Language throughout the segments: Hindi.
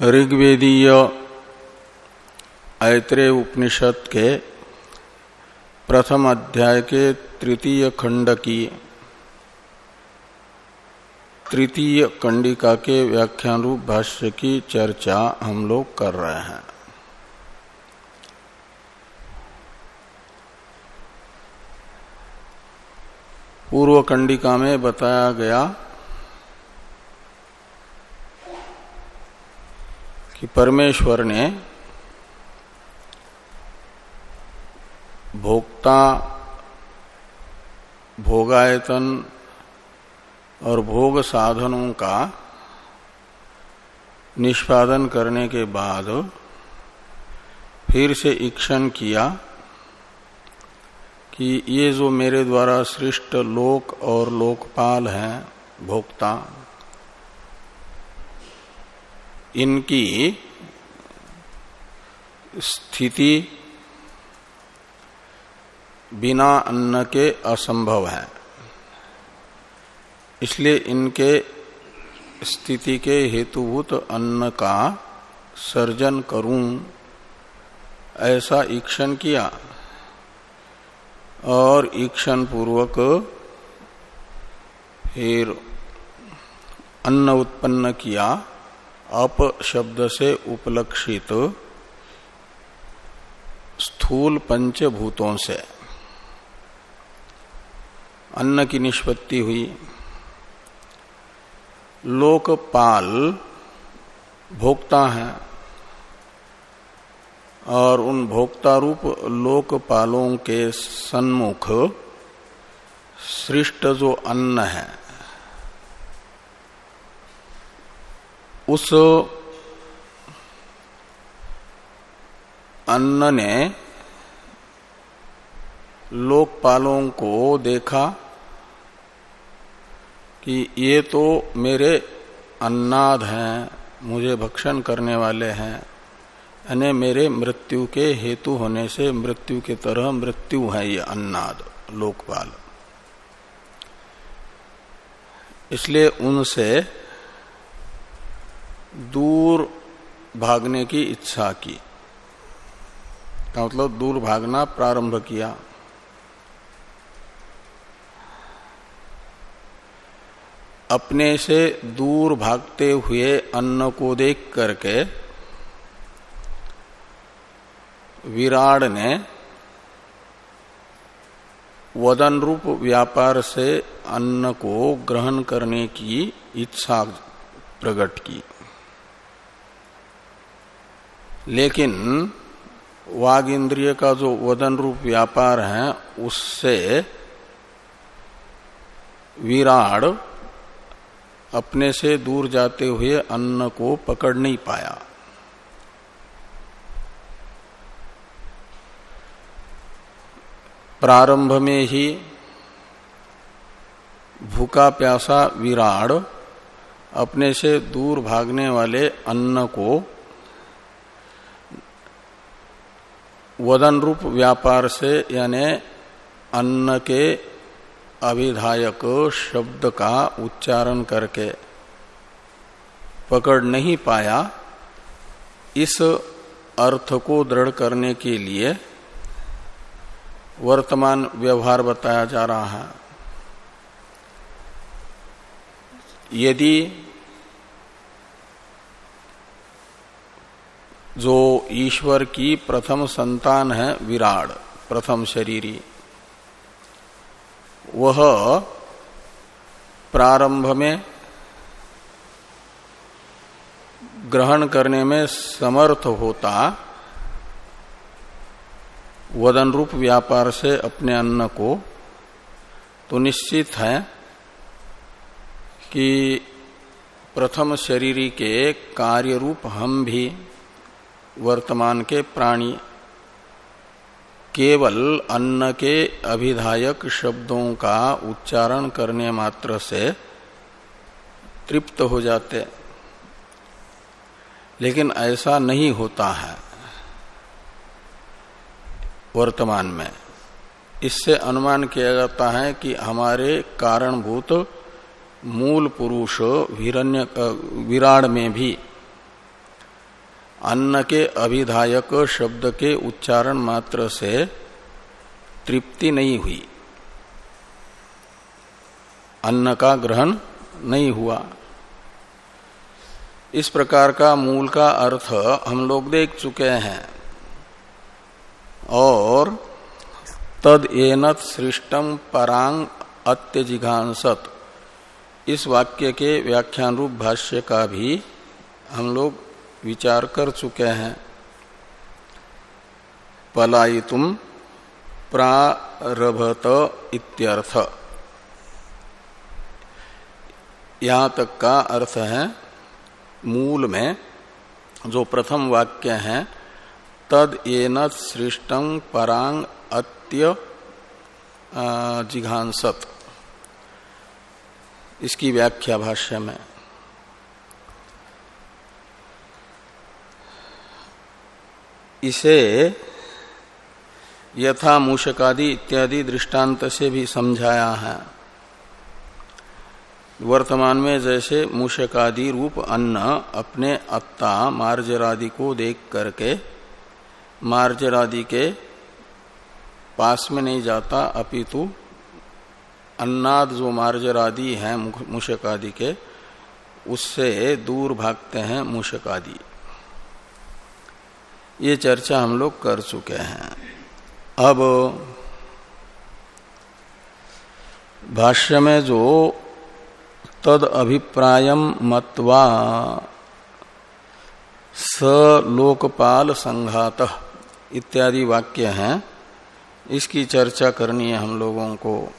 ऋग्वेदीय ऐत्रेय उपनिषद के प्रथम अध्याय के तृतीय खंड की तृतीय कंडिका के व्याख्यान रूप भाष्य की चर्चा हम लोग कर रहे हैं। पूर्व कंडिका में बताया गया कि परमेश्वर ने भोक्ता, भोगायतन और भोग साधनों का निष्पादन करने के बाद फिर से इक्षण किया कि ये जो मेरे द्वारा सृष्ट लोक और लोकपाल हैं, भोक्ता इनकी स्थिति बिना अन्न के असंभव है। इसलिए इनके स्थिति के हेतुभूत अन्न का सर्जन करूँ, ऐसा ईक्षण किया और ईक्षण पूर्वक फिर अन्न उत्पन्न किया। अप शब्द से उपलक्षित स्थूल पंचभूतों से अन्न की निष्पत्ति हुई। लोकपाल भोक्ता है और उन भोक्ता रूप लोकपालों के सन्मुख सृष्ट जो अन्न है। उस अन्न ने लोकपालों को देखा कि ये तो मेरे अन्नाद हैं, मुझे भक्षण करने वाले हैं। यानी मेरे मृत्यु के हेतु होने से मृत्यु के तरह मृत्यु है ये अन्नाद, लोकपाल। इसलिए उनसे दूर भागने की इच्छा की। मतलब दूर भागना प्रारंभ किया। अपने से दूर भागते हुए अन्न को देख करके विराड ने वदन रूप व्यापार से अन्न को ग्रहण करने की इच्छा प्रकट की। लेकिन वाग इंद्रिय का जो वदन रूप व्यापार है, उससे विराड अपने से दूर जाते हुए अन्न को पकड़ नहीं पाया। प्रारंभ में ही भूखा प्यासा विराड अपने से दूर भागने वाले अन्न को वदन रूप व्यापार से, यानी अन्न के अभिधायक शब्द का उच्चारण करके पकड़ नहीं पाया, इस अर्थ को दृढ़ करने के लिए वर्तमान व्यवहार बताया जा रहा है। यदि जो ईश्वर की प्रथम संतान है विराड प्रथम शरीरी। वह प्रारंभ में ग्रहण करने में समर्थ होता, वदन रूप व्यापार से अपने अन्न को तो निश्चित है कि प्रथम शरीरी के कार्य रूप हम भी वर्तमान के प्राणी। केवल अन्न के अभिधायक शब्दों का उच्चारण करने मात्र से तृप्त हो जाते। लेकिन ऐसा नहीं होता है वर्तमान में। इससे अनुमान किया जाता है कि हमारे कारणभूत मूल पुरुष विराड में भी अन्न के अभिधायक शब्द के उच्चारण मात्र से तृप्ति नहीं हुई। अन्न का ग्रहण नहीं हुआ। इस प्रकार का मूल का अर्थ हम लोग देख चुके हैं। और तद एनत सृष्टम परांग अत्यजिघांसत। इस वाक्य के व्याख्यान रूप भाष्य का भी हम लोग विचार कर चुके हैं। पलायितुम प्रारभत इत्यर्थ। यहाँ तक का अर्थ है, मूल में जो प्रथम वाक्य है, तद एन सृष्टं परांग अत्य जिघांसत। इसकी व्याख्या भाष्य में। इसे यथा मूषकादि इत्यादि दृष्टांत से भी समझाया है। वर्तमान में जैसे मूषकादि रूप अन्न अपने अत्ता, मार्जरादि को देख करके, मार्जरादि के पास में नहीं जाता, अपितु अन्नाद जो मार्जरादि हैं मूषकादि के, उससे दूर भागते हैं मूषक आदि ये चर्चा हम लोग कर चुके हैं। अब भाष्य में जो तद अभिप्राय मत्वा स लोकपाल संघात इत्यादि वाक्य हैं। इसकी चर्चा करनी है हम लोगों को।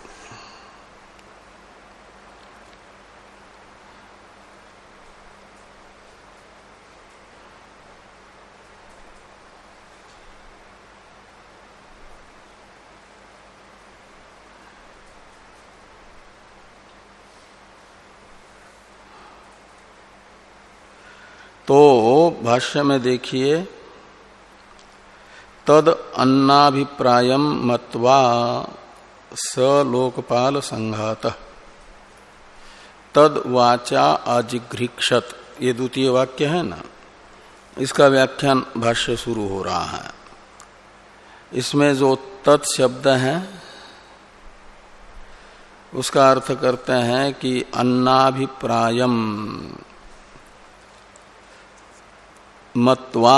तो भाष्य में देखिए, तद अन्नाभिप्राय मत्वा स लोकपाल संघात। तद वाचा अजिघ्रिक्षत ये द्वितीय वाक्य है ना? इसका व्याख्यान भाष्य शुरू हो रहा है। इसमें जो तत्शब्द है, उसका अर्थ करते हैं कि अन्नाभिप्रायम मत्वा,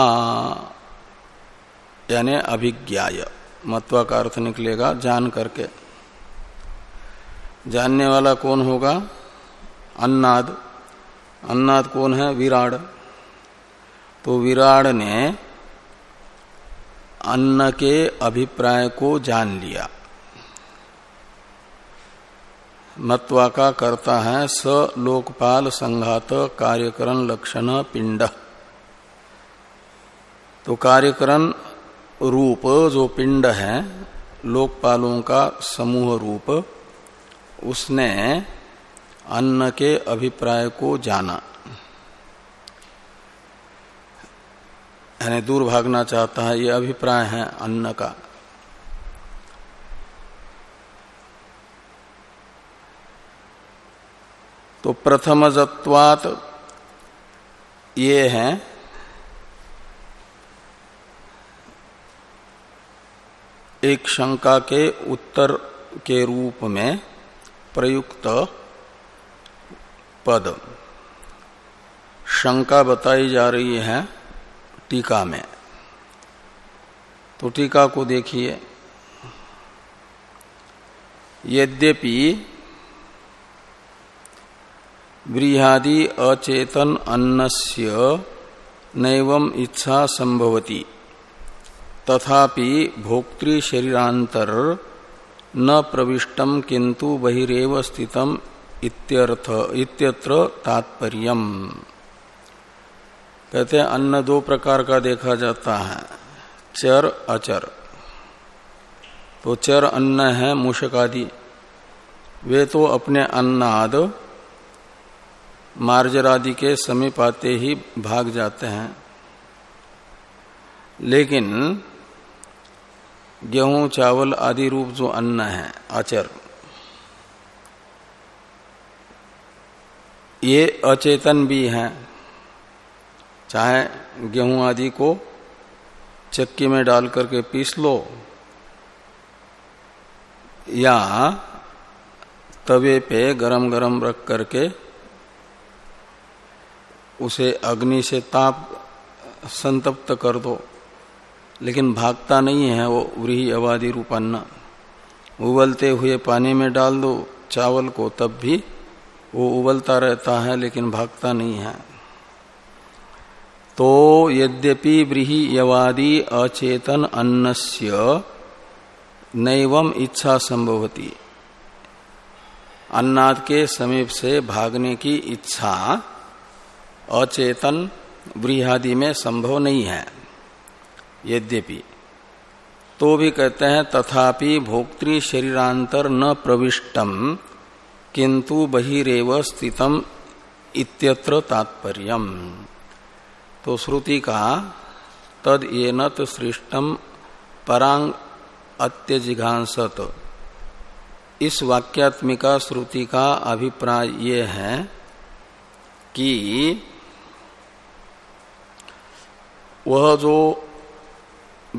यानी अभिज्ञाय। मत्वा का अर्थ निकलेगा जान करके। जानने वाला कौन होगा? अन्नाद। अन्नाद कौन है? विराड। तो विराड ने अन्न के अभिप्राय को जान लिया। मत्वा का करता है स लोकपाल संघात कार्यकरण लक्षण पिंड। तो कार्यकरण रूप जो पिंड है, लोकपालों का समूह रूप, उसने अन्न के अभिप्राय को जाना। यानी दूर भागना चाहता है, ये अभिप्राय है अन्न का। तो प्रथमजत्वात ये है एक शंका के उत्तर के रूप में प्रयुक्त पद। शंका बताई जा रही है टीका में। तो टीका को देखिए। यद्यपि बृहादि अचेतन अन्नस्य नैवम इच्छा संभवती। तथापि भोक्तृ शरीरांतर न प्रविष्टम किंतु बहिरेव इत्यर्थ, इत्यत्र तात्पर्यम। कहते अन्न दो प्रकार का देखा जाता है, चर, अचर। तो चर, अन्न है मूषक आदि वे तो अपने अन्नाद मार्जरादि के समीप आते ही भाग जाते हैं। लेकिन गेहूँ, चावल आदि रूप जो अन्न है अचर ये अचेतन भी हैं। चाहे गेहूँ आदि को चक्की में डाल करके पीस लो, या तवे पे गरम गरम रख करके उसे अग्नि से ताप संतप्त कर दो। लेकिन भागता नहीं है वो व्रीही अवादी रूपान्न। उबलते हुए पानी में डाल दो चावल को, तब भी वो उबलता रहता है लेकिन भागता नहीं है। तो यद्यपि व्रीही यवादी अचेतन अन्नस्य नैवम इच्छा संभवती। अन्नाद के समीप से भागने की इच्छा अचेतन व्रीहादि में संभव नहीं है। यद्यपि। तो भी कहते हैं, तथापि भोक्तृ शरीरांतर न प्रविष्टम किंतु बहिरेव स्थितम इत्यत्र तात्पर्य तो श्रुति का, तद ये नत सृष्टम परांग अत्यजिघांसत। इस वाक्यात्मिका श्रुति का अभिप्राय ये है कि वह जो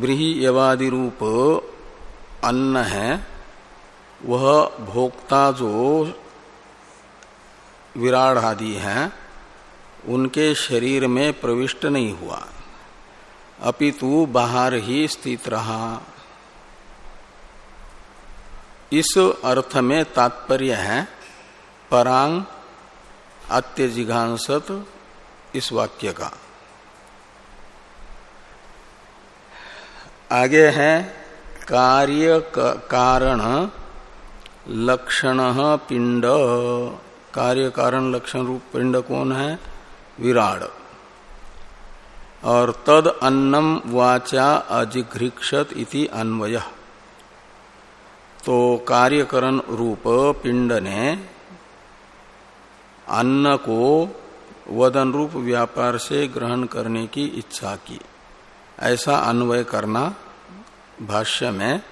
ब्रीही यवादि रूप अन्न है, वह भोक्ता जो विराट आदि हैं, उनके शरीर में प्रविष्ट नहीं हुआ। अपितु बाहर ही स्थित रहा। इस अर्थ में तात्पर्य है, परांग अत्यजिघांसत इस वाक्य का। आगे है कार्य कारण लक्षण पिंड। कार्य कारण लक्षण रूप पिंड कौन है? विराड। और तद अन्नम वाचा अजिघ्रिक्षत इति अन्वय। तो कार्यकरण रूप पिंड ने अन्न को वदन रूप व्यापार से ग्रहण करने की इच्छा की। ऐसा अन्वय करना भाष्य में,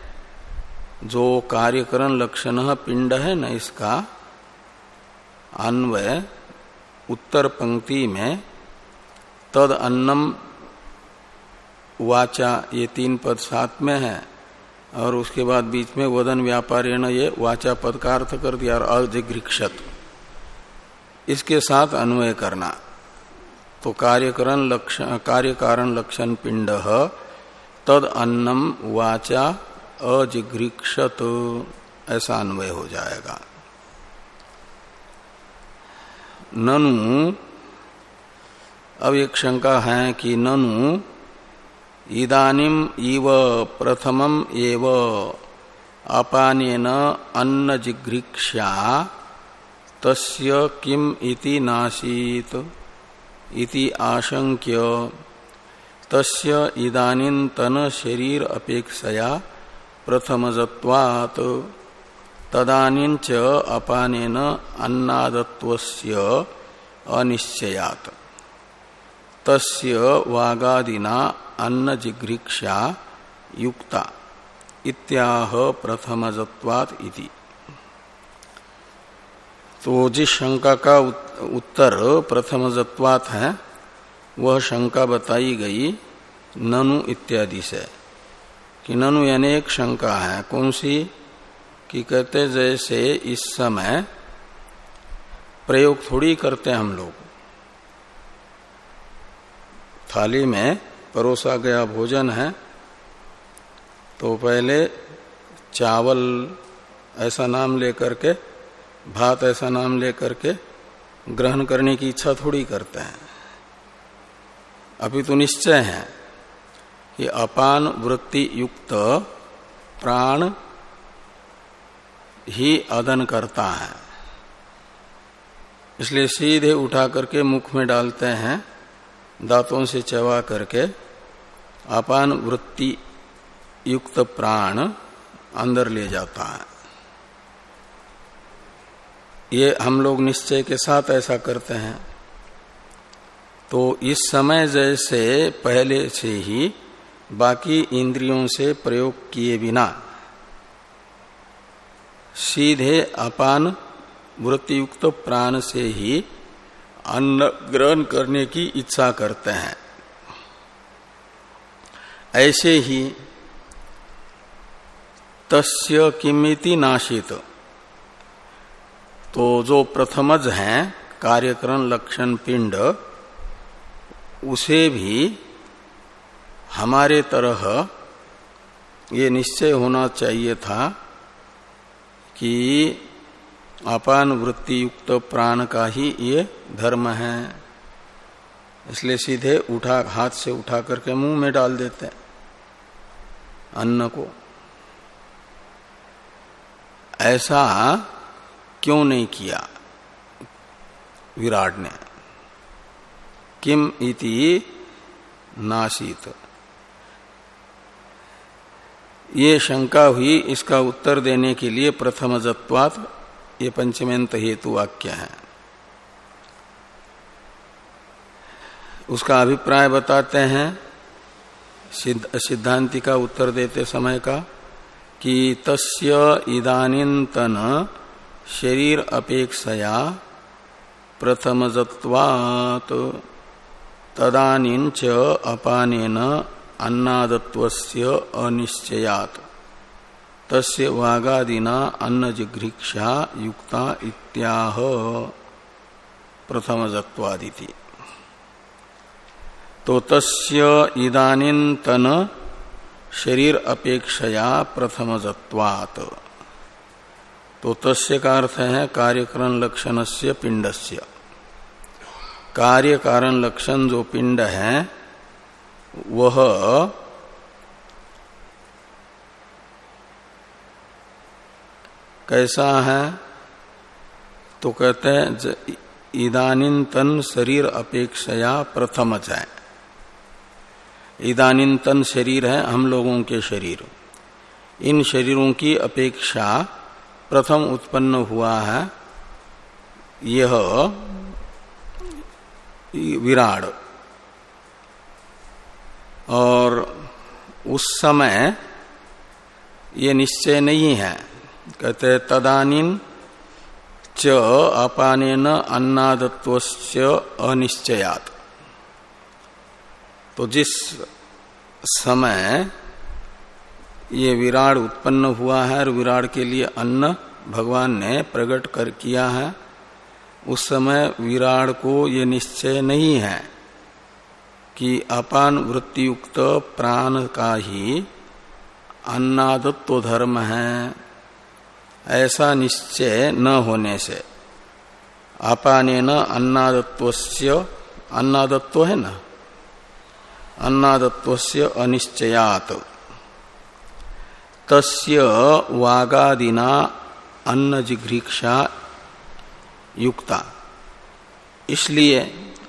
जो कार्यकरण लक्षण पिंड है न इसका, अन्वय उत्तर पंक्ति में, तद अन्नम वाचा, ये तीन पद साथ में है, और उसके बाद बीच में वदन व्यापार ये वाचा पद का अर्थ कर दिया और अजिघ्रिक्षत इसके साथ अन्वय करना। तो कार्यकरण लक्षण कार्य कारण लक्षण पिंड तद अन्नम वाचा अजिघ्रिक्षत ऐसा अन्वय हो जाएगा। ननु, अब एक शंका है कि ननु, इदानिम इव प्रथमम एव अपानेन अन्न जिघ्रिक्षा तस्य किम इति नासीत। इति आशंक्य। तस्य इदानीन्तन शरीर अपेक्षया प्रथमजत्वात्। तदानीच अपानेन अन्नादत्वस्य अनिश्चयात्। तस्य वागादिना अन्न जिघ्रिक्षा युक्ता। इत्याह प्रथमजत्वात् इति। तो जिस शंका का उत्तर प्रथम जत्वात है, वह शंका बताई गई ननु इत्यादि से। कि ननु यानी एक शंका है, कौन सी? कि कहते जैसे इस समय प्रयोग थोड़ी करते हम लोग। थाली में परोसा गया भोजन है तो पहले चावल ऐसा नाम लेकर के भात ऐसा नाम लेकर के ग्रहण करने की इच्छा थोड़ी करते हैं। अभी तो निश्चय है कि अपान वृत्ति युक्त प्राण ही अदन करता है। इसलिए सीधे उठा करके मुख में डालते हैं, दांतों से चबा करके अपान वृत्ति युक्त प्राण अंदर ले जाता है। ये हम लोग निश्चय के साथ ऐसा करते हैं। तो इस समय जैसे पहले से ही बाकी इंद्रियों से प्रयोग किए बिना सीधे अपान वृत्तियुक्त प्राण से ही अन्न ग्रहण करने की इच्छा करते हैं। ऐसे ही तस्य किमिति नाशित। तो जो प्रथमज है, कार्यकरण लक्षण पिंड, उसे भी हमारे तरह ये निश्चय होना चाहिए था कि अपान वृत्ति युक्त प्राण का ही ये धर्म है। इसलिए सीधे उठा, हाथ से उठा करके मुँह में डाल देते अन्न को। ऐसा क्यों नहीं किया? विराट ने। किम इति नासित। ये शंका हुई, इसका उत्तर देने के लिए प्रथम जत्वात ये पंचमेंत हेतु वाक्य है। उसका अभिप्राय बताते हैं सिद्धांति का उत्तर देते समय का, कि तस्य इदानीतन शरीर अपेक्षया प्रथमजत्वात्। तदानीच अपानेन अन्नादत्वस्य अनिश्चयात्। तस्य वागादिना अन्न युक्ता इत्याह। प्रथमजत्वादिति। तो तस्य इदानीतन शरीर अपेक्षया प्रथमजत्वात्। तो तस्य का अर्थ है कार्यकरण लक्षण से पिंड कार्य कारण लक्षण जो पिंड है, वह कैसा है? तो कहते हैं इदानीतन शरीर अपेक्षया प्रथम है। इदानीतन शरीर है हम लोगों के शरीर। इन शरीरों की अपेक्षा प्रथम उत्पन्न हुआ है, यह विराड। और उस समय ये निश्चय नहीं है। कहते तदानीन च अपान अन्नादत्व अनिश्चयात। तो जिस समय ये विराड उत्पन्न हुआ है और विराड के लिए अन्न भगवान ने प्रकट कर किया है। उस समय विराड को ये निश्चय नहीं है कि अपान वृत्तियुक्त प्राण का ही अन्नादत्व धर्म है। ऐसा निश्चय न होने से अपान न अन्नादत्व अन्नादत्व है ना? अन्नादत्व अनिश्चयात। तस्य वागादिना अन्न जिघ्रीक्षा युक्ता। इसलिए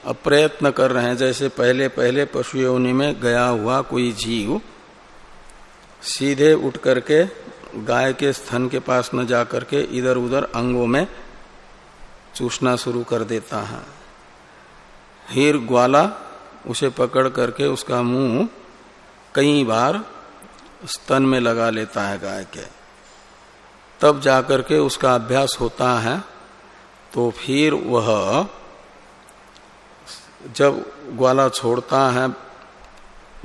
अब प्रयत्न कर रहे हैं, जैसे पहले पहले पशु योनि में गया हुआ कोई जीव सीधे उठ करके गाय के स्थन के पास न जा करके इधर उधर अंगों में चूसना शुरू कर देता है। हीर ग्वाला उसे पकड़ करके उसका मुँह कई बार स्तन में लगा लेता है गाय के। तब जाकर के उसका अभ्यास होता है तो फिर वह जब ग्वाला छोड़ता है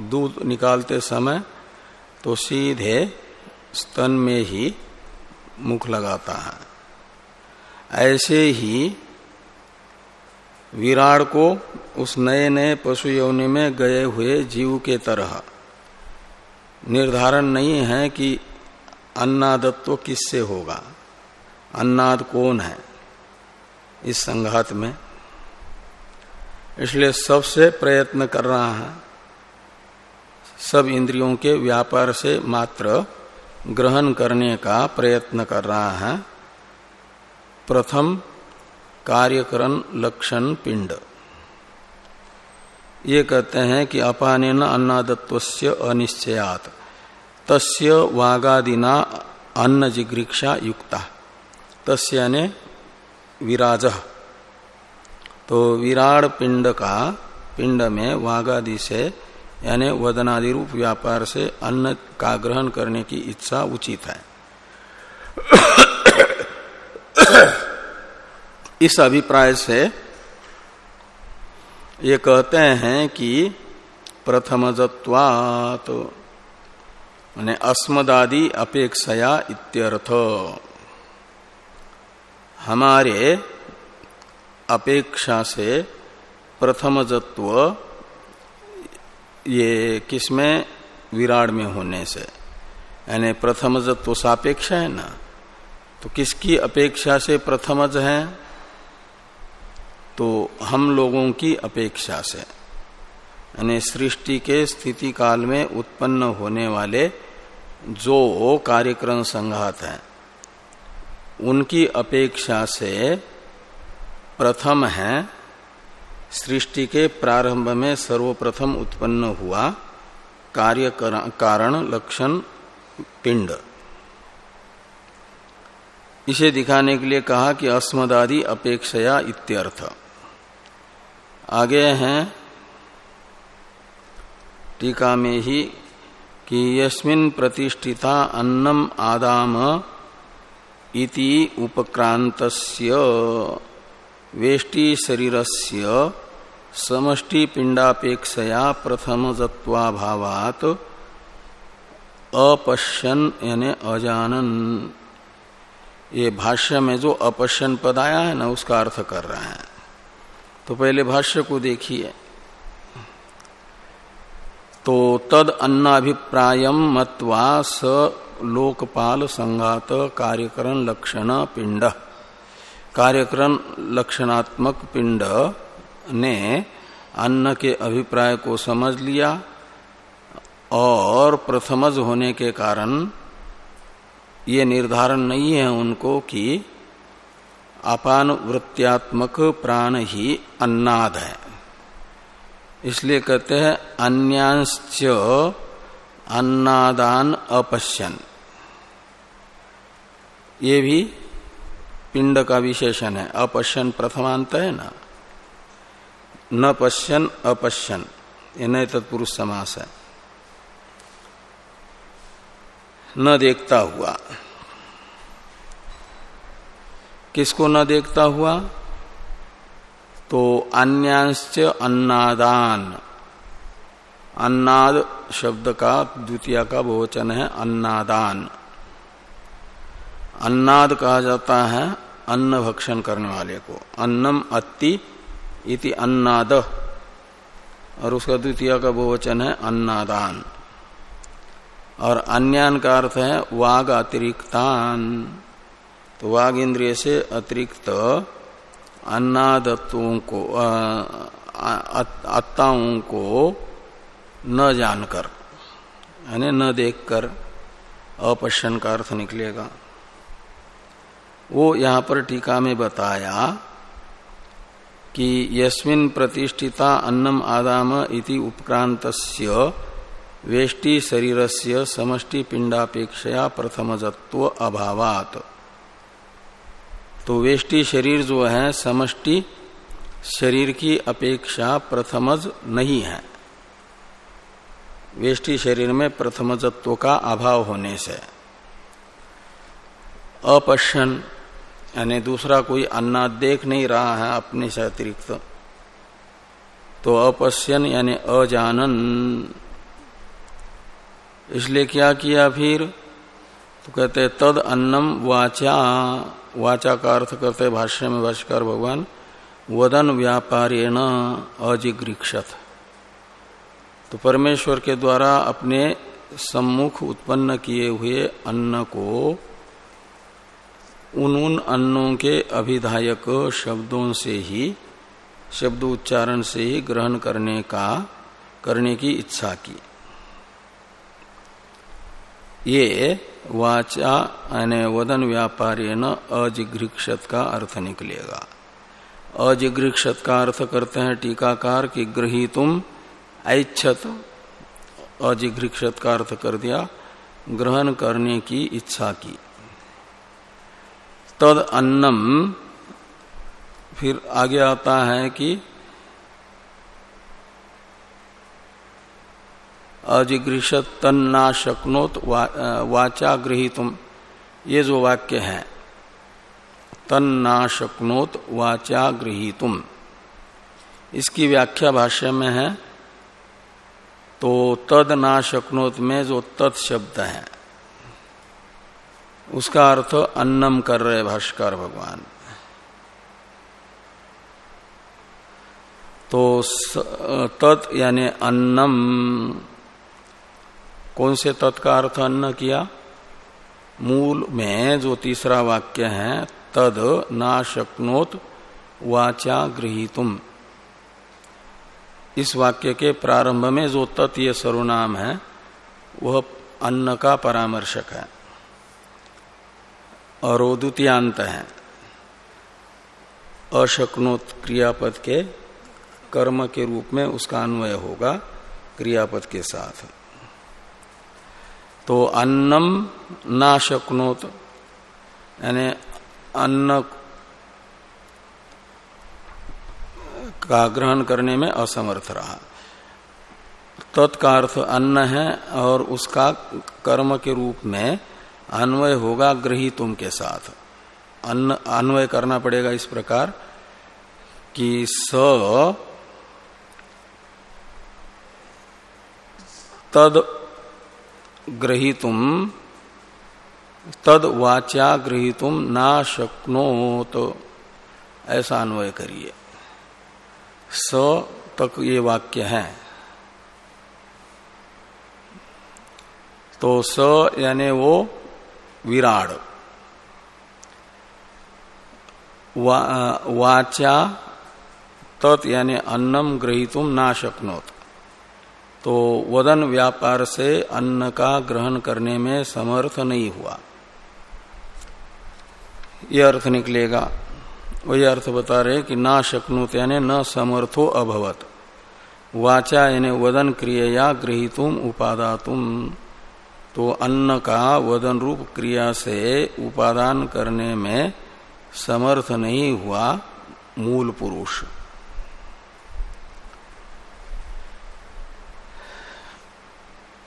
दूध निकालते समय तो सीधे स्तन में ही मुख लगाता है। ऐसे ही विराड को उस नए नए पशु यौनि में गए हुए जीव के तरह निर्धारण नहीं है कि अन्नादत्व किससे होगा। अन्नाद कौन है? इस संघात में। इसलिए सबसे प्रयत्न कर रहा है, सब इंद्रियों के व्यापार से मात्र ग्रहण करने का प्रयत्न कर रहा है। प्रथम कार्यकरण लक्षण पिंड। ये कहते हैं कि अपान अन्नादत्व अनिश्चयात। तस्य वागादिना अन्न जिग्रीक्षा युक्ता। तस्य ने विराज। तो विराड पिंड का पिंड में वागादि से, यानी वदनादि रूप व्यापार से अन्न का ग्रहण करने की इच्छा उचित है। इस अभिप्राय से ये कहते हैं कि प्रथमजत्वात, मैंने अस्मदादि अपेक्षया इत्यर्थ। हमारे अपेक्षा से प्रथमजत्व ये किसमें? विराड में होने से। यानी प्रथमजत्व सापेक्ष है ना? तो किसकी अपेक्षा से प्रथमज है? तो हम लोगों की अपेक्षा से, यानी सृष्टि के स्थिति काल में उत्पन्न होने वाले जो कार्यक्रम संघात हैं, उनकी अपेक्षा से प्रथम है, सृष्टि के प्रारंभ में सर्वप्रथम उत्पन्न हुआ कार्य कारण, लक्षण, पिंड। इसे दिखाने के लिए कहा कि अस्मदादि अपेक्षया इत्यर्थ। आगे हैं। टीका में ही कि यस्मिन प्रतिष्ठिता अन्नम आदाम इति उपक्रांतस्य वेष्टि शरीरस्य समष्टि पिंडापेक्षया प्रथमजत्वाभावात अपश्यन यानी अजानन। ये भाष्य में जो अपश्यन पद आया है ना, उसका अर्थ कर रहे हैं। तो पहले भाष्य को देखिए। तो तद अन्नाभिप्राय मत्वा स लोकपाल संगात कार्यकरण लक्षण पिंड। कार्यकरण लक्षणात्मक पिंड ने अन्न के अभिप्राय को समझ लिया और प्रथमज होने के कारण ये निर्धारण नहीं है उनको कि अपान वृत्त्यात्मक प्राण ही अन्नाद है। इसलिए कहते हैं, अन्यांश्च अन्नादान अपश्यन। ये भी पिंड का विशेषण है। अपश्यन प्रथमांत है ना? न पश्यन, अपश्यन। ये नए तत्पुरुष समास है। न देखता हुआ। किसको न देखता हुआ? तो अन्यांश अन्नादान। अन्नाद शब्द का द्वितीय का बहुवचन है, अन्नादान। अन्नाद कहा जाता है अन्न भक्षण करने वाले को। अन्नम अति इति अन्नाद। और उसका द्वितीय का बहुवचन है अन्नादान। और अन्यान का अर्थ है वाग अतिरिक्तान। तो वाग इंद्रिय से अतिरिक्त अन्नादत्वों को अत्ताओं को न जानकर, यानी न देखकर अपश्यन का अर्थ निकलेगा। वो यहाँ पर टीका में बताया कि यस्मिन प्रतिष्ठिता अन्नम आदाम इति उपक्रांतस्य वेष्टि शरीरस्य समष्टि पिंडापेक्षया प्रथमजत्व अभावात। तो वेष्टि शरीर जो है, समष्टि शरीर की अपेक्षा प्रथमज नहीं है। वेष्टि शरीर में प्रथमजत्व का अभाव होने से। अपश्यन, यानी दूसरा कोई अन्ना देख नहीं रहा है अपने से अतिरिक्त। तो अपश्यन, यानी अजानन। इसलिए क्या किया फिर? तो कहते तद अन्नम वाचा। वाचा का अर्थ करते भाष्य में भाष्कर भगवान, वदन व्यापारेण अजिगृक्षत। तो परमेश्वर के द्वारा अपने सम्मुख उत्पन्न किए हुए अन्न को उन उन अन्नों के अभिधायक शब्दों से ही, शब्द उच्चारण से ही ग्रहण करने का, करने की इच्छा की। ये वाचा यानी वदन व्यापारी न अजिघ्रिक्षत का अर्थ निकलेगा। अजिघ्रिक्षत का अर्थ करते हैं टीकाकार की ग्रही तुम ऐच्छत अजिघ्रिक्षत का अर्थ कर दिया, ग्रहण करने की इच्छा की। तद अन्नम, फिर आगे आता है कि अजिगृषत तन्ना शक्नोत वा, वाचा गृहितुम ये जो वाक्य है तन्ना शक्नोत वाचा गृहितुम इसकी व्याख्या भाष्य में है तो तद ना शक्नोत में जो तत् शब्द है उसका अर्थ अन्नम कर रहे भाष्कर भगवान। तो तत् यानी अन्नम कौन से तत्का अर्थ अन्न किया? मूल में जो तीसरा वाक्य है, तद ना शक्नोत वाचा गृहितुम। इस वाक्य के प्रारंभ में जो तत्य सर्वनाम है, वह अन्न का परामर्शक है। और द्वितीयांत है। अशक्नोत क्रियापद के कर्म के रूप में उसका अन्वय होगा क्रियापद के साथ। तो अन्नम ना शक्नोत। यानी अन्न का ग्रहण करने में असमर्थ रहा। तत्का अन्न है और उसका कर्म के रूप में अन्वय होगा ग्रही तुम के साथ। अन्न, अन्वय करना पड़ेगा इस प्रकार कि स तद ग्रहीतुम तद वाचा ग्रहीतुम ना शक्नोत। ऐसा अन्वय करिए। स तक ये वाक्य है। तो स यानी वो विराड। वा, वाचा तत् यानी अन्नम ग्रहीतुम ना शक्नोत। तो वदन व्यापार से अन्न का ग्रहण करने में समर्थ नहीं हुआ। यह अर्थ निकलेगा। वही अर्थ बता रहे कि ना शक्नुत यानी न समर्थो अभवत। वाचा यानी वदन क्रिया गृहितुम उपादातुम। तो अन्न का वदन रूप क्रिया से उपादान करने में समर्थ नहीं हुआ मूल पुरुष।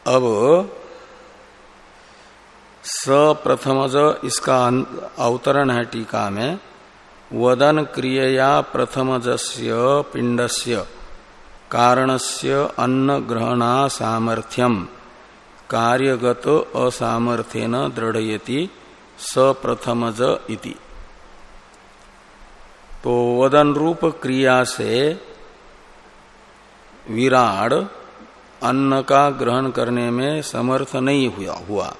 अब सप्रथमज इसका अवतरण है टीका में। वदन क्रियया प्रथमजस्य पिंडस्य, कारणस्य अन्न ग्रहणा सामर्थ्यम, कार्यगत असामर्थ्यन दृढ़यति सप्रथमज इति। तो वदन रूप क्रिया से विराड अन्न का ग्रहण करने में समर्थ नहीं हुआ हुआ।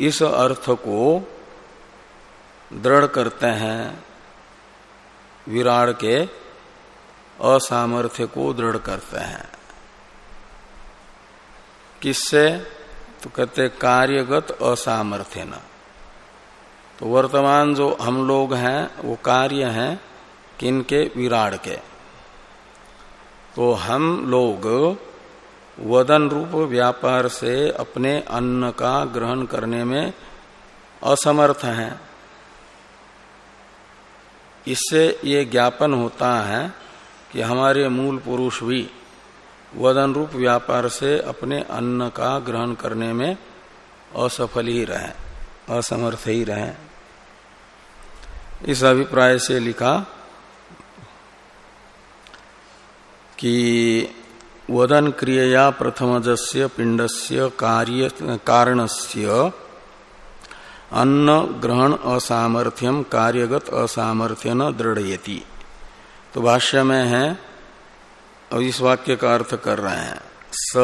इस अर्थ को दृढ़ करते हैं विराड के असामर्थ्य को दृढ़ करते हैं। किससे? तो कहते कार्यगत असामर्थ्य न। तो वर्तमान जो हम लोग हैं, वो कार्य हैं किनके? विराड के। तो हम लोग वदन रूप व्यापार से अपने अन्न का ग्रहण करने में असमर्थ हैं। इससे ये ज्ञापन होता है कि हमारे मूल पुरुष भी वदन रूप व्यापार से अपने अन्न का ग्रहण करने में असफल ही रहे, असमर्थ ही रहे। इस अभिप्राय से लिखा कि वदन क्रिया प्रथमजस्य पिंडस्य कार्य, कारणस्य अन्न ग्रहण असामर्थ्यम कार्यगत असामर्थ्य न दृढ़यति। तो भाष्य में है, और इस वाक्य का अर्थ कर रहे हैं, स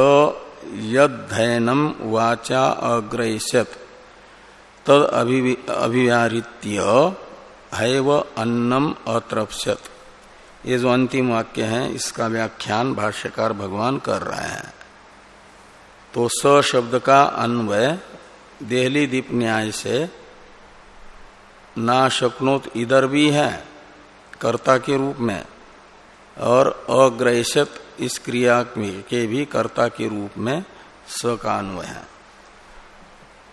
यदयनम वाचा अग्रयत तद अभिव्याहृत्य हैव अन्नम अतृप्स्यत। ये जो अंतिम वाक्य है, इसका व्याख्यान भाष्यकार भगवान कर रहे हैं। तो स शब्द का अन्वय देहली दीप न्याय से, ना शक्नोत इधर भी है, कर्ता के रूप में, और अग्रहित इस क्रिया के भी कर्ता के रूप में स का अन्वय है।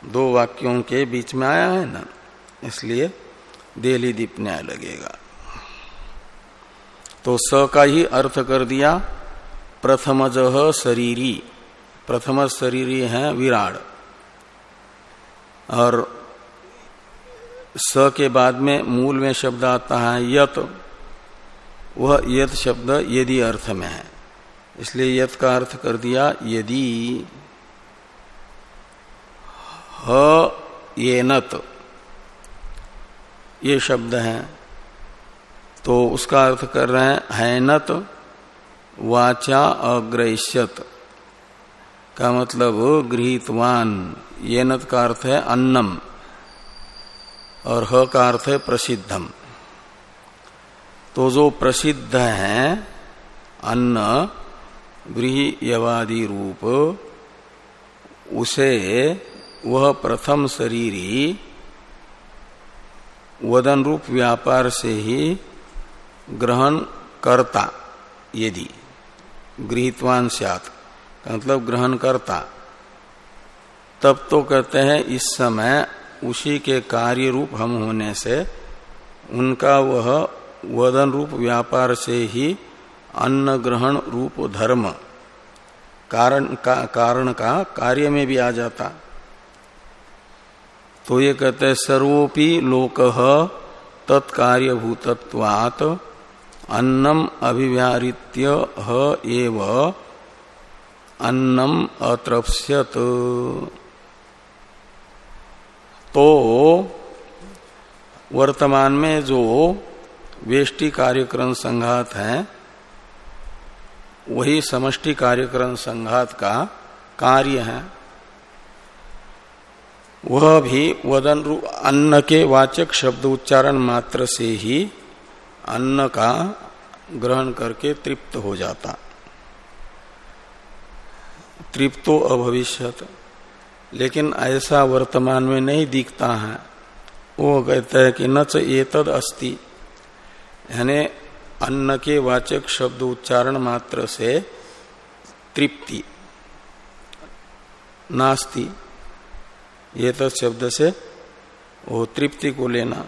दो वाक्यों के बीच में आया है ना, इसलिए देहली दीप न्याय लगेगा। तो स का ही अर्थ कर दिया, प्रथमज शरीरी। प्रथम शरीरी है विराड। और स के बाद में मूल में शब्द आता है यत। वह यत शब्द यदि अर्थ में है। इसलिए यत का अर्थ कर दिया यदि। हेनत ये शब्द है। तो उसका अर्थ कर रहे हैं, हैनत वाचा अग्रहिष्यत का मतलब गृहितवान। ये नत का अर्थ है अन्नम और ह का अर्थ है प्रसिद्धम। तो जो प्रसिद्ध है, अन्न गृहवादी रूप, उसे वह प्रथम शरीरी वदन रूप व्यापार से ही ग्रहण करता, यदि। गृहितवान सात मतलब ग्रहण करता। तब तो कहते हैं, इस समय उसी के कार्य रूप हम होने से, उनका वह वदन रूप व्यापार से ही अन्न ग्रहण रूप धर्म, कारण का कारण का कार्य में भी आ जाता। तो ये कहते हैं, सर्वोपि लोक तत्कार्य भूतत्वात अन्नम अभिव्याहृत्य एव अन्नम अत्रप्स्यत। तो वर्तमान में जो वेष्टि कार्यक्रम संघात है, वही समष्टि कार्यक्रम संघात का कार्य है। वह भी वदन रूप अन्न के वाचक शब्द उच्चारण मात्र से ही अन्न का ग्रहण करके तृप्त हो जाता। तृप्तो अभविष्यत, लेकिन ऐसा वर्तमान में नहीं दिखता है। वो कहते हैं कि न च ये तद अस्ति। यानी अन्न के वाचक शब्द उच्चारण मात्र से तृप्ति, नास्ति। ये तो शब्द से वो तृप्ति को लेना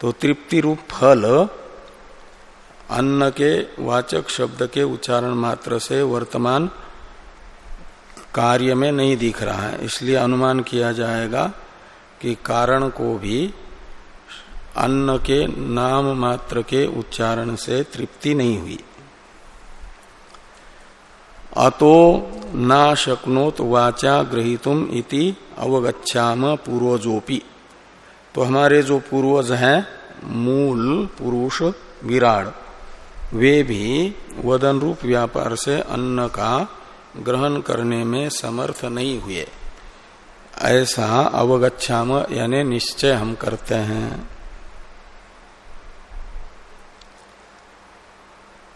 तो तृप्ति रूप फल अन्न के वाचक शब्द के उच्चारण मात्र से वर्तमान कार्य में नहीं दिख रहा है। इसलिए अनुमान किया जाएगा कि कारण को भी अन्न के नाम मात्र के उच्चारण से तृप्ति नहीं हुई। अतो ना शक्नोत वाचा ग्रहीतुम इति अवगछाम पूर्वजोपी। तो हमारे जो पूर्वज हैं, मूल पुरुष विराड वे भी वदन रूप व्यापार से अन्न का ग्रहण करने में समर्थ नहीं हुए। ऐसा अवगछाम यानी निश्चय हम करते हैं।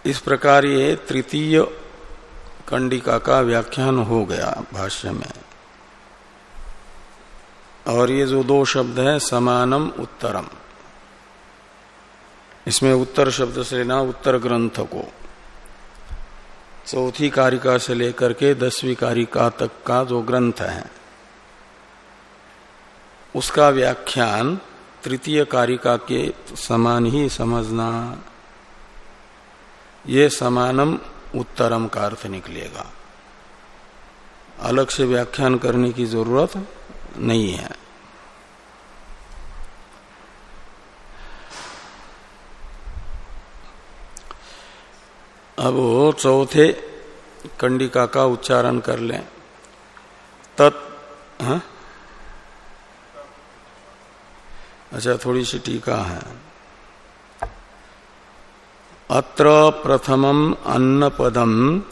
इस प्रकार ये तृतीय कंडिका का व्याख्यान हो गया भाष्य में। और ये जो दो शब्द है, समानम, उत्तरम। इसमें उत्तर शब्द से लेना उत्तर ग्रंथ को। चौथी कारिका से लेकर के दसवीं कारिका तक का जो ग्रंथ है, उसका व्याख्यान तृतीय कारिका के समान ही समझना। ये समानम, उत्तरम का अर्थ निकलेगा। अलग से व्याख्यान करने की ज़रूरत नहीं है। अब चौथे कंडिका का उच्चारण कर लें। तत् हाँ? अच्छा थोड़ी सी टीका है। अत्र प्रथमम अन्न पदम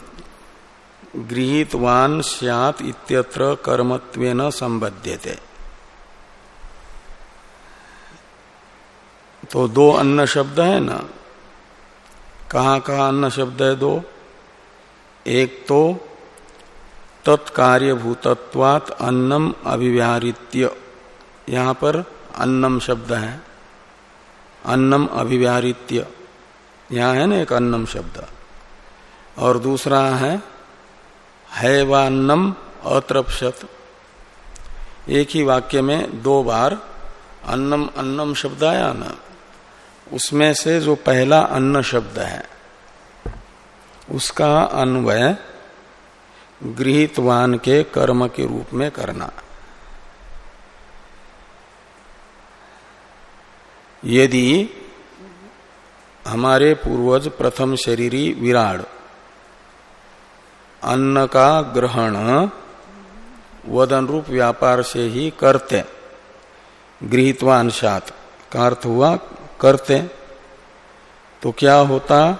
गृहीतवान सियात इत्यत्र कर्मत्वेन संबध्यते तो दो अन्न शब्द है ना? कहाँ कहाँ अन्न शब्द है दो? एक तो तत्कार्य भूतत्वात अन्नम अभिव्याहृत्य। यहाँ पर अन्नम शब्द है। अन्नम अभिव्याहृत्य। यहाँ है ना एक अन्नम शब्द। और दूसरा है हैवान्नम अत्रपत एक ही वाक्य में दो बार अन्नम अन्नम शब्द आया ना। उसमें से जो पहला अन्न शब्द है, उसका अन्वय गृहितवान के कर्म के रूप में करना। यदि हमारे पूर्वज प्रथम शरीरी विराड अन्न का ग्रहण वदन रूप व्यापार से ही करते गृहित्वांशात का अर्थ हुआ, करते तो क्या होता?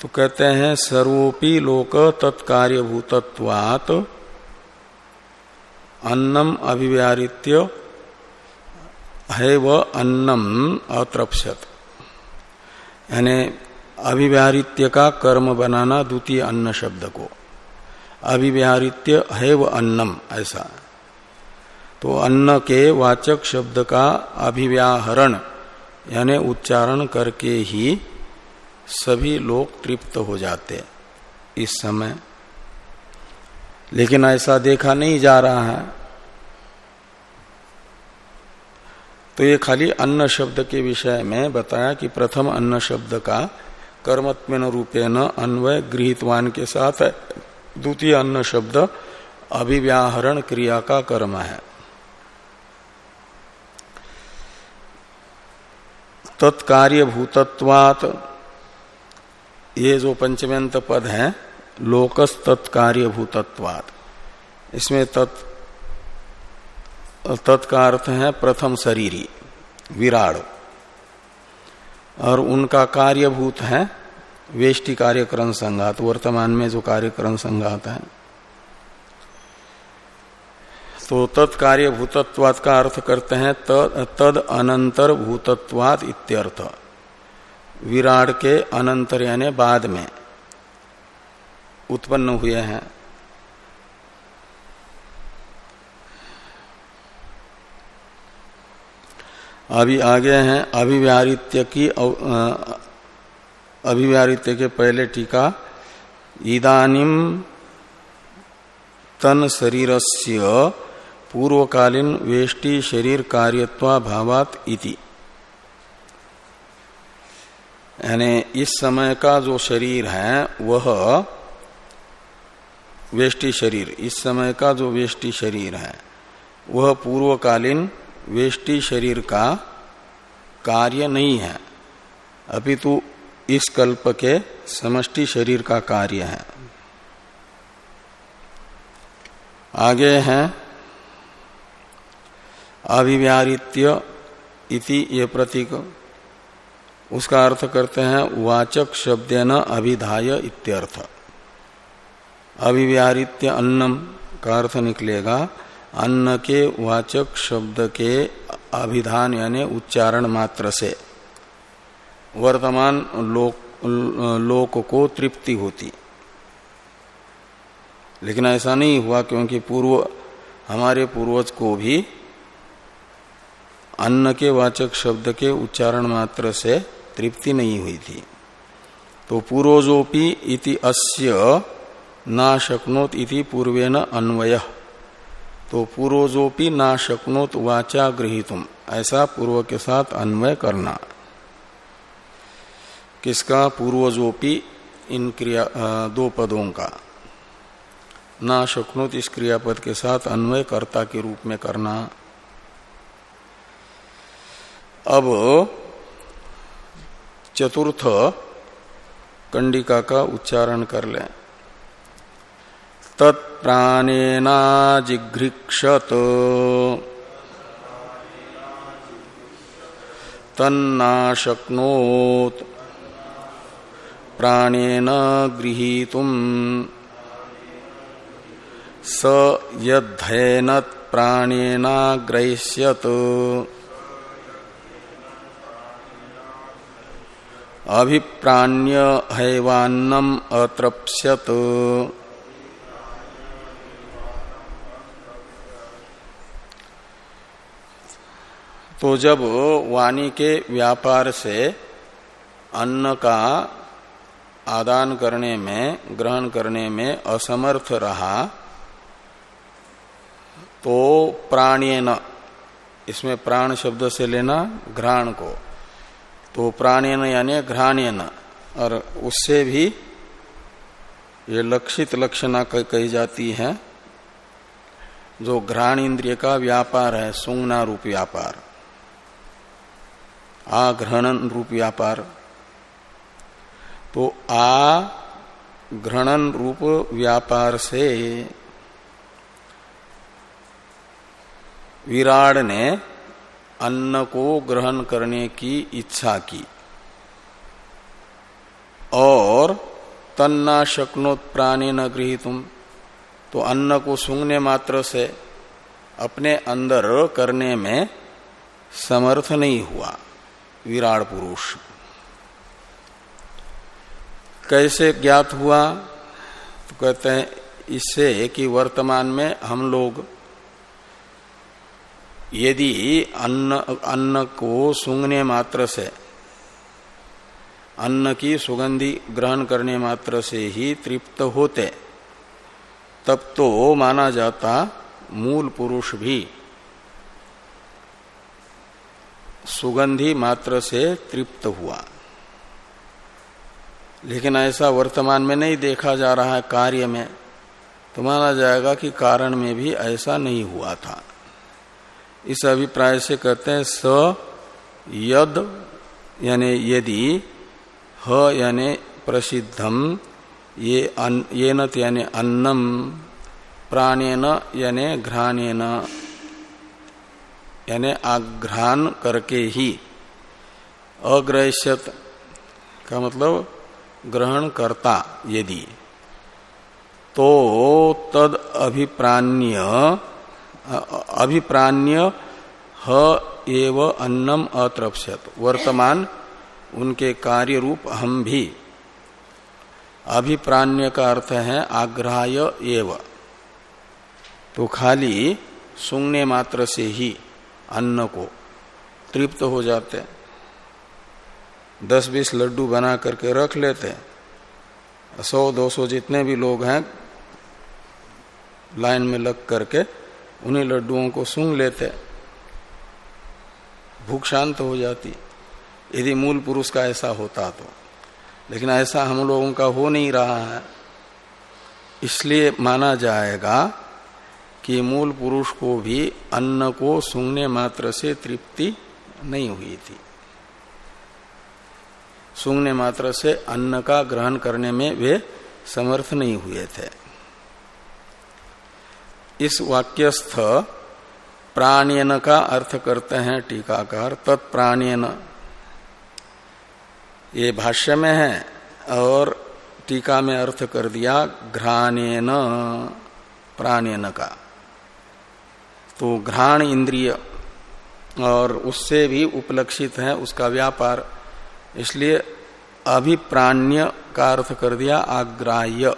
तो कहते हैं, सर्वोपि लोक तत्कार्यभूतत्वात अन्नम अभिव्यारित्य है व अन्नम अत्रपत यानी अभिव्यारित्य का कर्म बनाना द्वितीय अन्न शब्द को। अभिव्यारित्य है व अन्नम, ऐसा। तो अन्न के वाचक शब्द का अभिव्याहरण, यानी उच्चारण करके ही सभी लोग तृप्त हो जाते इस समय। लेकिन ऐसा देखा नहीं जा रहा है। तो ये खाली अन्न शब्द के विषय में बताया कि प्रथम अन्न शब्द का कर्मत्वेन रूपेण अन्वय गृहितवान के साथ द्वितीय अन्न शब्द, अभिव्याहरण क्रिया का कर्म है। तत्कार्य भूतत्वात ये जो पंचमेंत पद है लोकस तत्कार्य भूतत्वात इसमें तत् तत्का अर्थ है प्रथम शरीरी, विराड़। और उनका कार्यभूत है वेष्टि कार्यक्रम संघात, वर्तमान में जो कार्यक्रम संघात है। तो तत्कार्य भूतत्वाद का अर्थ करते हैं तद अनंतर भूतत्वाद इत्यर्थ। विराट के अनंतर यानी बाद में उत्पन्न हुए हैं। अभी आगे हैं अभिव्यारित्य की अभिव्यारित्य के पहले टीका इदानिम तन शरीरस्य पूर्वकालीन वेष्टि शरीर कार्यत्वा भावात इति। यानी इस समय का जो शरीर है, वह वेष्टि शरीर, इस समय का जो वेष्टि शरीर है, वह पूर्वकालीन वेष्टि शरीर का कार्य नहीं है। अपितु इस कल्प के समष्टि शरीर का कार्य है। आगे हैं, अभिव्यारित्य इति ये प्रतीक। उसका अर्थ करते हैं, वाचक शब्द न अभिधाय इत्यर्थ। अभिव्यारित्य अन्नम का अर्थ निकलेगा, अन्न के वाचक शब्द के अभिधान यानी उच्चारण मात्र से। वर्तमान लोक लोक को तृप्ति होती। लेकिन ऐसा नहीं हुआ क्योंकि पूर्व, हमारे पूर्वज को भी अन्न के वाचक शब्द के उच्चारण मात्र से तृप्ति नहीं हुई थी। तो पूर्वजोपि इति अस्य ना शक्नोत इति पूर्वेन अन्वय। तो पूर्वजोपि ना शक्नोत वाचा गृहितुम। ऐसा पूर्व के साथ अन्वय करना। किसका? पूर्वजोपी इन क्रिया दो पदों का। ना शक्नोत इस क्रियापद के साथ अन्वय कर्ता के रूप में करना। अब चतुर्थ कंडिका का उच्चारण कर लें। तत्प्राणेना जिघ्रिक्षत। तन्ना शक्नोत। प्राणेन गृहीतुम। स यद्धैन प्राणेनाग्रह्यत अभिप्राण्य हैवान्नम अतृप्स्यत। तो जब वाणी के व्यापार से अन्न का आदान करने में, ग्रहण करने में असमर्थ रहा तो प्राणीन इसमें प्राण शब्द से लेना, घ्राण को। तो प्राणीन यानी घ्राण्यन और उससे भी ये लक्षित लक्षणा कही जाती है, जो घ्राण इंद्रिय का व्यापार है सुंगना रूप व्यापार। आग्रहणन रूप व्यापार। तो आ ग्रहणन रूप व्यापार से विराड ने अन्न को ग्रहण करने की इच्छा की। और तन्ना शक्नोत प्राणी न गृहितुम तो अन्न को सूंघने मात्र से अपने अंदर करने में समर्थ नहीं हुआ विराट पुरुष। कैसे ज्ञात हुआ? तो कहते हैं, इससे कि वर्तमान में हम लोग यदि अन्न अन्न को सूंघने मात्र से, अन्न की सुगंधि ग्रहण करने मात्र से ही तृप्त होते, तब तो माना जाता मूल पुरुष भी सुगंधि मात्र से तृप्त हुआ। लेकिन ऐसा वर्तमान में नहीं देखा जा रहा है कार्य में। तो माना जाएगा कि कारण में भी ऐसा नहीं हुआ था। इस अभिप्राय से कहते हैं स यद यानी यदि ह यानी प्रसिद्धम ये अन, ये न यानी अन्नम प्राणेन यानी घ्राणेन यानी आघ्रान करके ही। अग्रहत का मतलब ग्रहण करता यदि तो तद अभिप्राण्य अभिप्राण्य ह एव अन्नम अतृप्यत वर्तमान उनके कार्य रूप हम भी। अभिप्राण्य का अर्थ है आग्राह्य एव। तो खाली सुंगने मात्र से ही अन्न को तृप्त हो जाते दस बीस लड्डू बना करके रख लेते सौ, दो सौ जितने भी लोग हैं, लाइन में लग करके उन्हीं लड्डुओं को सूंघ लेते भूख शांत हो जाती। यदि मूल पुरुष का ऐसा होता तो। लेकिन ऐसा हम लोगों का हो नहीं रहा है। इसलिए माना जाएगा कि मूल पुरुष को भी अन्न को सूंघने मात्र से तृप्ति नहीं हुई थी। सूंघने मात्र से अन्न का ग्रहण करने में वे समर्थ नहीं हुए थे। इस वाक्यस्थ प्राणियन का अर्थ करते हैं टीकाकार तत्प्राणियन ये भाष्य में है, और टीका में अर्थ कर दिया घ्राणेन प्राणेन का। तो घ्राण इंद्रिय, और उससे भी उपलक्षित है उसका व्यापार। इसलिए अभिप्राण्य का अर्थ कर दिया आग्राह्य।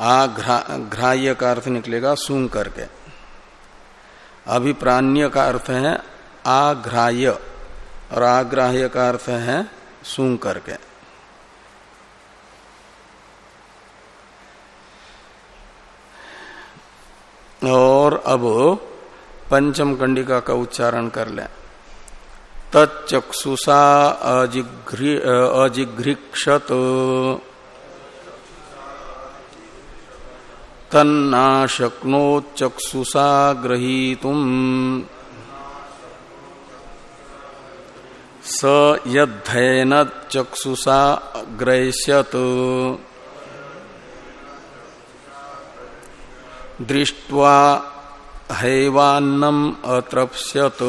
आघ्राह्य का अर्थ निकलेगा सुन करके। अभिप्राण्य का अर्थ है आग्राह्य और आग्राह्य का अर्थ है सुन करके। और अब पंचम कंडिका का उच्चारण कर ले। तत्चक्षुषा अजिघ्रिक्षत। तन्ना शक्नोच्चक्षुषा ग्रहीतुम। स यद्धन चक्षुषा ग्रह्यत दृष्ट्वा हैवान्नम अतृप्स्यत।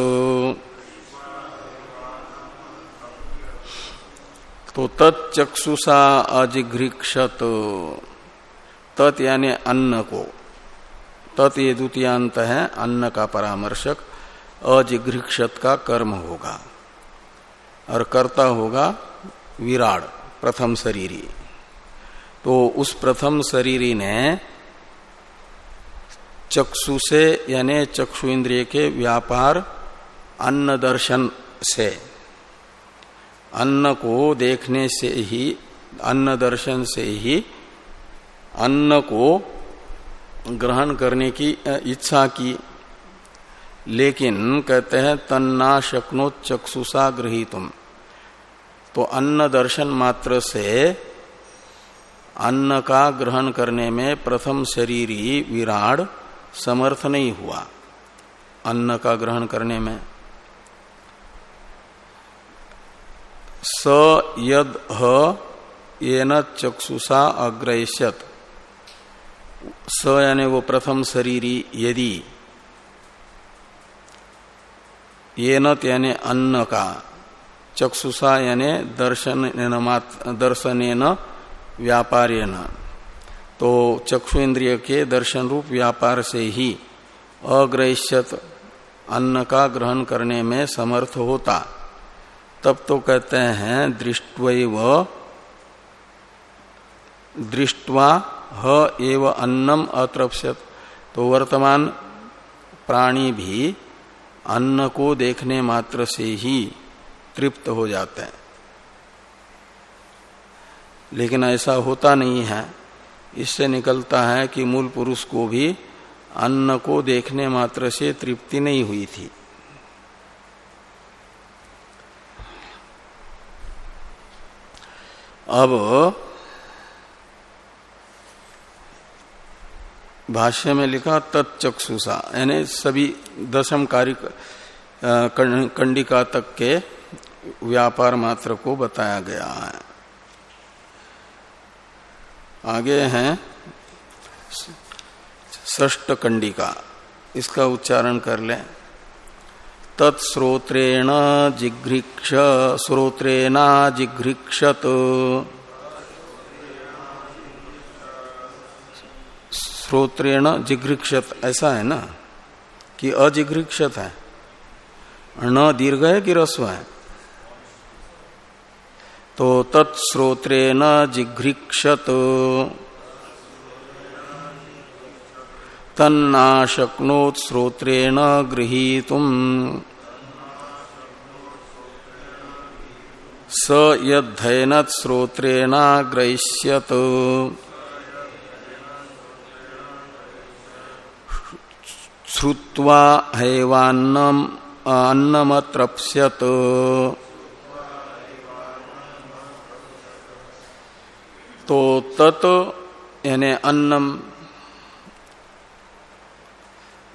तो तत्चक्षुषा अजिघ्रिक्षत तत् यानी अन्न को। तत् ये द्वितीयांत है, अन्न का परामर्शक अजिघ्रिक्षत का कर्म होगा। और कर्ता होगा विराड, प्रथम शरीरी। तो उस प्रथम शरीरी ने चक्षु से यानी चक्षु इंद्रिय के व्यापार, अन्न दर्शन से अन्न को देखने से ही, अन्न दर्शन से ही अन्न को ग्रहण करने की इच्छा की। लेकिन कहते हैं, तन्ना शक्नो चक्षुषा तुम तो अन्न दर्शन मात्र से, अन्न का ग्रहण करने में प्रथम शरीरी विराड समर्थ नहीं हुआ। अन्न का ग्रहण करने में। स यद ह ये न चक्षुषा अग्रयत स यानी वो प्रथम शरीरी यदि। ये यानी अन्न का चक्षुषा यानी दर्शन दर्शन व्यापार तो चक्षु इंद्रिय के दर्शन रूप व्यापार से ही अग्रहिष्यत अन्न का ग्रहण करने में समर्थ होता। तब तो कहते हैं दृष्टव दृष्टवा ह एव अन्नम अतृप्यत तो वर्तमान प्राणी भी अन्न को देखने मात्र से ही तृप्त हो जाते हैं। लेकिन ऐसा होता नहीं है। इससे निकलता है कि मूल पुरुष को भी अन्न को देखने मात्र से तृप्ति नहीं हुई थी। अब भाष्य में लिखा तत्चक्षुषा यानी सभी दशम कार्य कंडिका तक के व्यापार मात्र को बताया गया है। आगे हैं ष्ट कंडिका, इसका उच्चारण कर लें। तत्स्रोत्रेण जिघ्रिक्ष श्रोत्रेना जिघ्रिक्षत। श्रोत्रेण जिघ्रिक्षत ऐसा है ना? कि अजिघ्रिक्षत है। न दीर्घ है कि रस्व है? तो तत्स्रोत्रेण जिघ्रिक्षत। तन्ना शक्नोत श्रोत्रेण गृहीतुम स यद्धयनत श्रोत्रेणाग्रहिष्यत श्रुवा हैवान्नम तो तत् यानी अन्नम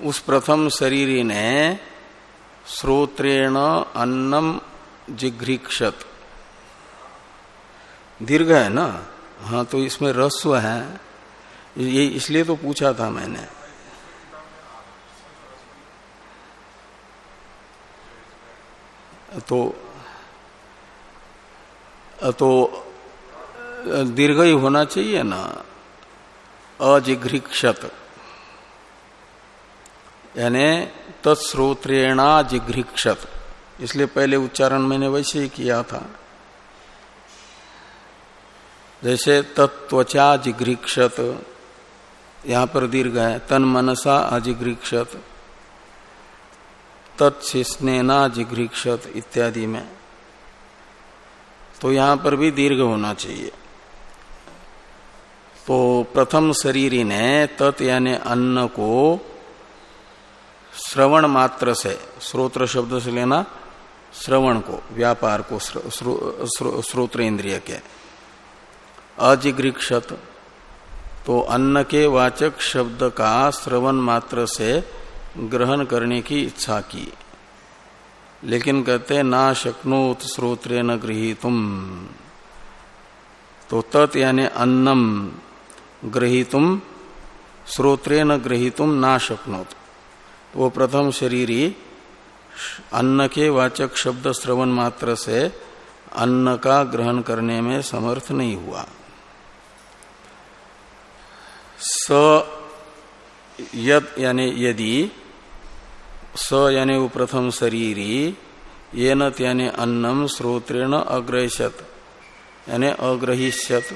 उस प्रथम शरीर ने श्रोत्रेण अन्नम जिघ्रीक्षत। दीर्घ है ना? हाँ तो इसमें रस्व है। ये इसलिए तो पूछा था मैंने। तो तो दीर्घ ही होना चाहिए ना? अजिघ्रिक्षत। यानी तत्स्रोत्रेणा जिघ्रिक्षत इसलिए पहले उच्चारण मैंने वैसे ही किया था। जैसे तत्वचा जिघ्रिक्षत यहाँ पर दीर्घ है, तन मनसा अजिघ्रिक्षत तत्स्नेना जिघ्रिक्षत इत्यादि में। तो यहाँ पर भी दीर्घ होना चाहिए। तो प्रथम शरीरी ने तत् यानी अन्न को श्रवण मात्र से, श्रोत्र शब्द से लेना, श्रवण को, व्यापार को श्रोत्र इंद्रिय के। अजिग्रीक्षत तो अन्न के वाचक शब्द का श्रवण मात्र से ग्रहण करने की इच्छा की। लेकिन कहते, ना शक्नोत श्रोत्रे न गृहितुम। तो तत् यानी अन्नम ग्रहितुम श्रोत्रे न ग्रहितुम ना शक्नोत। वो प्रथम शरीरी अन्न के वाचक शब्द श्रवण मात्र से अन्न का ग्रहण करने में समर्थ नहीं हुआ। स यद यानी यदि, स यानी वो प्रथम शरीरी ये नत यानी अन्नम श्रोत्रेण अग्रहिष्यत, यानी अग्रहिष्यत।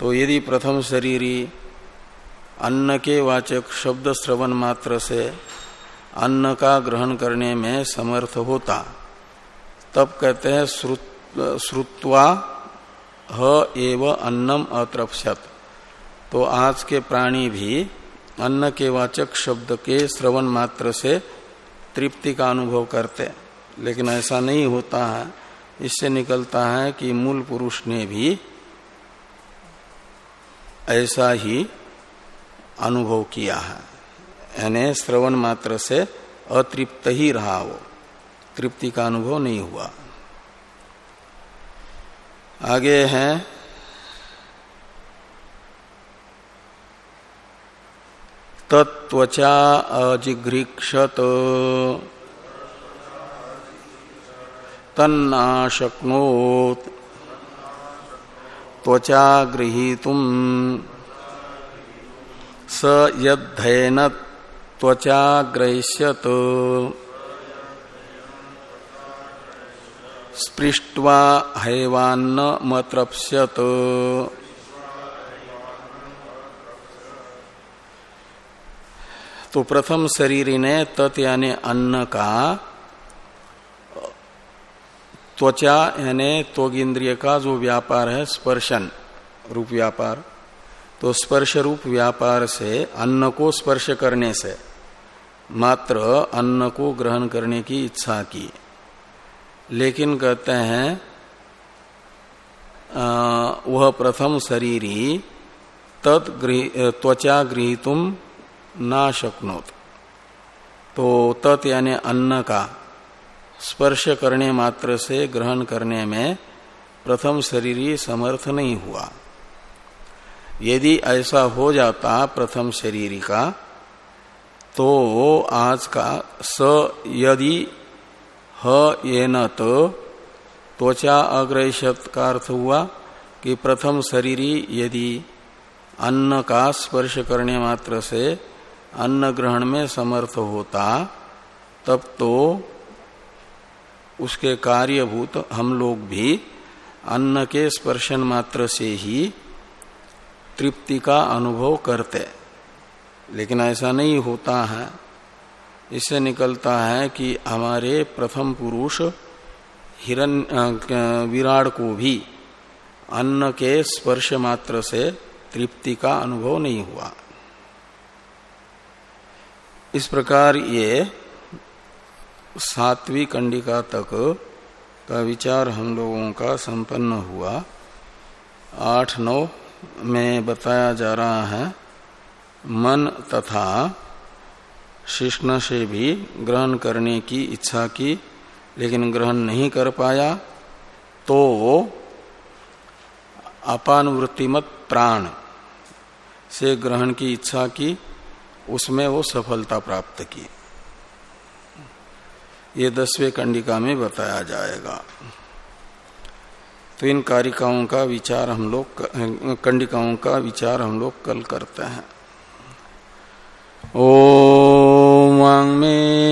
तो यदि प्रथम शरीरी अन्न के वाचक शब्द श्रवण मात्र से अन्न का ग्रहण करने में समर्थ होता। तब कहते हैं श्रुत्वा ह एव अन्नम अतृप्सत तो आज के प्राणी भी अन्न के वाचक शब्द के श्रवण मात्र से तृप्ति का अनुभव करते लेकिन ऐसा नहीं होता है। इससे निकलता है कि मूल पुरुष ने भी ऐसा ही अनुभव किया है। यानी श्रवण मात्र से अतृप्त ही रहा वो। तृप्ति का अनुभव नहीं हुआ। आगे हैं तत्वचा अजिघ्रीक्षत, तन्ना शक्नोत, त्वचा गृहीतुम, स यद्धन त्वचा ग्रहिष्यत स्पृष्ट्वा हैवान्न मत्रप्स्यत तो प्रथम शरीर ने तत् यानी अन्न का त्वचा यानी त्वग इंद्रिय का जो व्यापार है स्पर्शन, रूप व्यापार। तो स्पर्श रूप व्यापार से, अन्न को स्पर्श करने से मात्र अन्न को ग्रहण करने की इच्छा की। लेकिन कहते हैं वह प्रथम शरीरी तत् त्वचा गृहितुम ना शक्नोत। तो तत् यानी अन्न का स्पर्श करने मात्र से ग्रहण करने में प्रथम शरीरी समर्थ नहीं हुआ। यदि ऐसा हो जाता प्रथम शरीर का तो आज का स यदि ह ये न तो त्वचा अग्रहित का अर्थ हुआ कि प्रथम शरीरी यदि अन्न का स्पर्श करने मात्र से अन्न ग्रहण में समर्थ होता, तब तो उसके कार्यभूत हम लोग भी अन्न के स्पर्शन मात्र से ही तृप्ति का अनुभव करते। लेकिन ऐसा नहीं होता है। इससे निकलता है कि हमारे प्रथम पुरुष हिरण विराट को भी अन्न के स्पर्श मात्र से तृप्ति का अनुभव नहीं हुआ। इस प्रकार ये सातवीं कंडिका तक का विचार हम लोगों का संपन्न हुआ। आठ नौ में बताया जा रहा है मन तथा शिष्ण से भी ग्रहण करने की इच्छा की, लेकिन ग्रहण नहीं कर पाया तो अपानुवृत्तिमत प्राण से ग्रहण की इच्छा की, उसमें वो सफलता प्राप्त की। ये दसवें कंडिका में बताया जाएगा। तो इन कारिकाओं का विचार हम लोग कंडिकाओं का विचार हम लोग कल करते हैं। ओ वांग में